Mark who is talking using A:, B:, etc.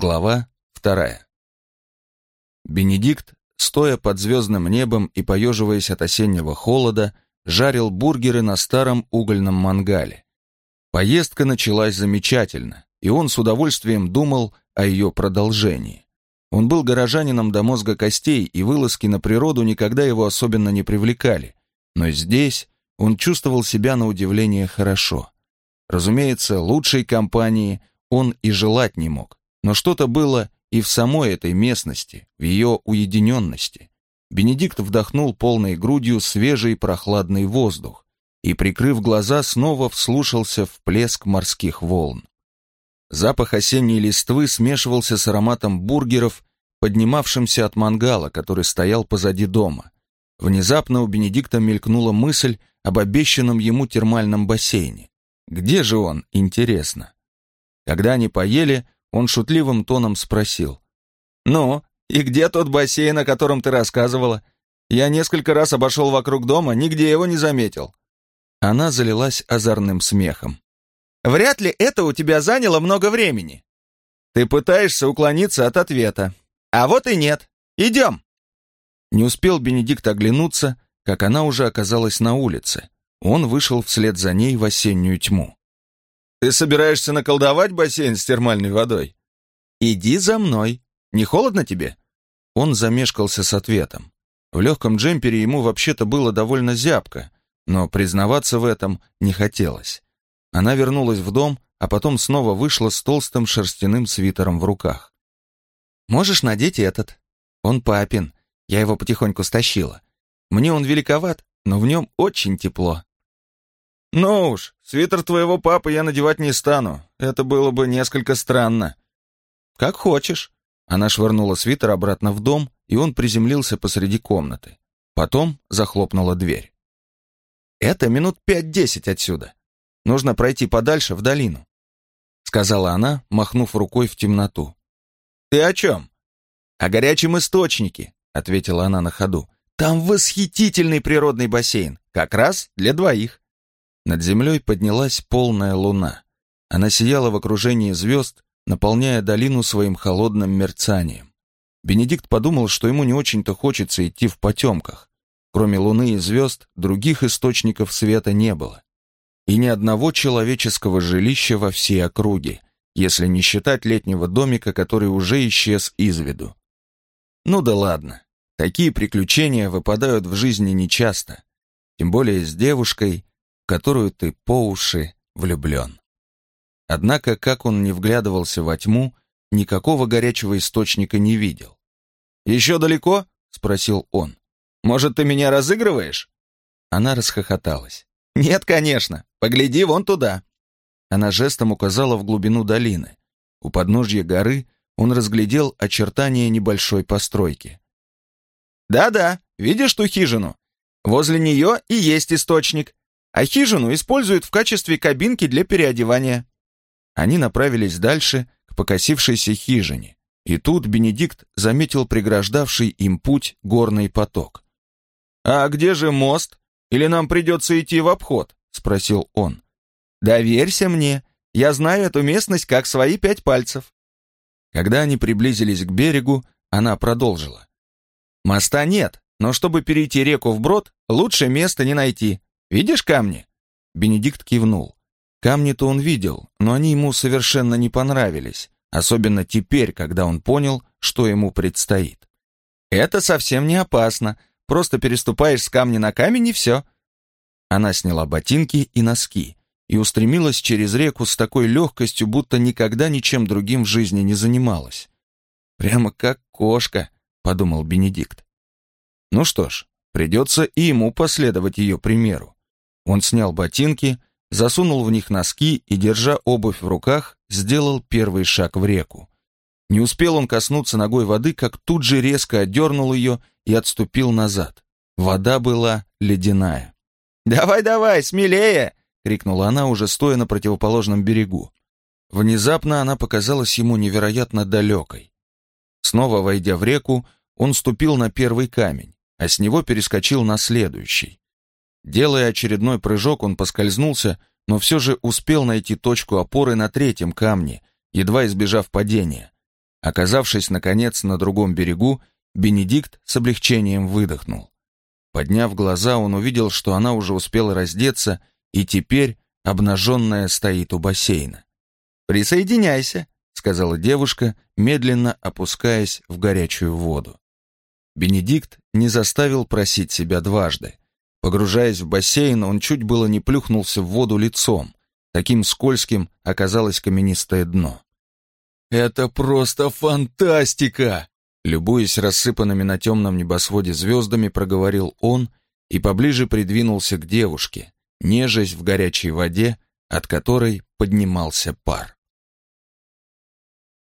A: Глава вторая. Бенедикт, стоя под звездным небом и поеживаясь от осеннего холода, жарил бургеры на старом угольном мангале. Поездка началась замечательно, и он с удовольствием думал о ее продолжении. Он был горожанином до мозга костей, и вылазки на природу никогда его особенно не привлекали. Но здесь он чувствовал себя на удивление хорошо. Разумеется, лучшей компании он и желать не мог. Но что-то было и в самой этой местности, в ее уединенности. Бенедикт вдохнул полной грудью свежий прохладный воздух и, прикрыв глаза, снова вслушался в плеск морских волн. Запах осенней листвы смешивался с ароматом бургеров, поднимавшимся от мангала, который стоял позади дома. Внезапно у Бенедикта мелькнула мысль об обещанном ему термальном бассейне. Где же он, интересно? Когда они поели, он шутливым тоном спросил. «Ну, и где тот бассейн, о котором ты рассказывала? Я несколько раз обошел вокруг дома, нигде его не заметил». Она залилась озорным смехом. «Вряд ли это у тебя заняло много времени. Ты пытаешься уклониться от ответа. А вот и нет. Идем!» Не успел Бенедикт оглянуться, как она уже оказалась на улице. Он вышел вслед за ней в осеннюю тьму. Ты собираешься наколдовать бассейн с термальной водой? Иди за мной. Не холодно тебе? Он замешкался с ответом. В легком джемпере ему вообще-то было довольно зябко, но признаваться в этом не хотелось. Она вернулась в дом, а потом снова вышла с толстым шерстяным свитером в руках. «Можешь надеть этот. Он папин. Я его потихоньку стащила. Мне он великоват, но в нем очень тепло». «Ну уж, свитер твоего папы я надевать не стану. Это было бы несколько странно». «Как хочешь». Она швырнула свитер обратно в дом, и он приземлился посреди комнаты. Потом захлопнула дверь. «Это минут пять-десять отсюда. Нужно пройти подальше, в долину», — сказала она, махнув рукой в темноту. «Ты о чем?» «О горячем источнике», — ответила она на ходу. «Там восхитительный природный бассейн, как раз для двоих». Над землей поднялась полная луна. Она сияла в окружении звезд, наполняя долину своим холодным мерцанием. Бенедикт подумал, что ему не очень-то хочется идти в потемках. Кроме луны и звезд, других источников света не было. И ни одного человеческого жилища во всей округе, если не считать летнего домика, который уже исчез из виду. Ну да ладно, такие приключения выпадают в жизни нечасто, тем более с девушкой, которую ты по уши влюблен. Однако, как он не вглядывался во тьму, никакого горячего источника не видел. «Еще далеко?» — спросил он. «Может, ты меня разыгрываешь?» Она расхохоталась. «Нет, конечно. Погляди вон туда». Она жестом указала в глубину долины. У подножья горы он разглядел очертания небольшой постройки. «Да-да, видишь ту хижину? Возле нее и есть источник а хижину используют в качестве кабинки для переодевания. Они направились дальше, к покосившейся хижине, и тут Бенедикт заметил преграждавший им путь горный поток. «А где же мост? Или нам придется идти в обход?» — спросил он. «Доверься мне, я знаю эту местность как свои пять пальцев». Когда они приблизились к берегу, она продолжила. «Моста нет, но чтобы перейти реку вброд, лучше места не найти. Видишь камни?» Бенедикт кивнул. Камни-то он видел, но они ему совершенно не понравились, особенно теперь, когда он понял, что ему предстоит. «Это совсем не опасно, просто переступаешь с камня на камень и все». Она сняла ботинки и носки и устремилась через реку с такой легкостью, будто никогда ничем другим в жизни не занималась. «Прямо как кошка», — подумал Бенедикт. Ну что ж, придется и ему последовать ее примеру. Он снял ботинки, засунул в них носки и, держа обувь в руках, сделал первый шаг в реку. Не успел он коснуться ногой воды, как тут же резко отдернул ее и отступил назад. Вода была ледяная. «Давай, давай, смелее!» — крикнула она, уже стоя на противоположном берегу. Внезапно она показалась ему невероятно далекой. Снова войдя в реку, он ступил на первый камень, а с него перескочил на следующий. Делая очередной прыжок, он поскользнулся, но все же успел найти точку опоры на третьем камне, едва избежав падения. Оказавшись, наконец, на другом берегу, Бенедикт с облегчением выдохнул. Подняв глаза, он увидел, что она уже успела раздеться и теперь, обнаженная, стоит у бассейна. «Присоединяйся», — сказала девушка, медленно опускаясь в горячую воду. Бенедикт не заставил просить себя дважды. Погружаясь в бассейн, он чуть было не плюхнулся в воду лицом. Таким скользким оказалось каменистое дно. «Это просто фантастика!» Любуясь рассыпанными на темном небосводе звездами, проговорил он и поближе придвинулся к девушке, нежесть в горячей воде, от которой поднимался пар.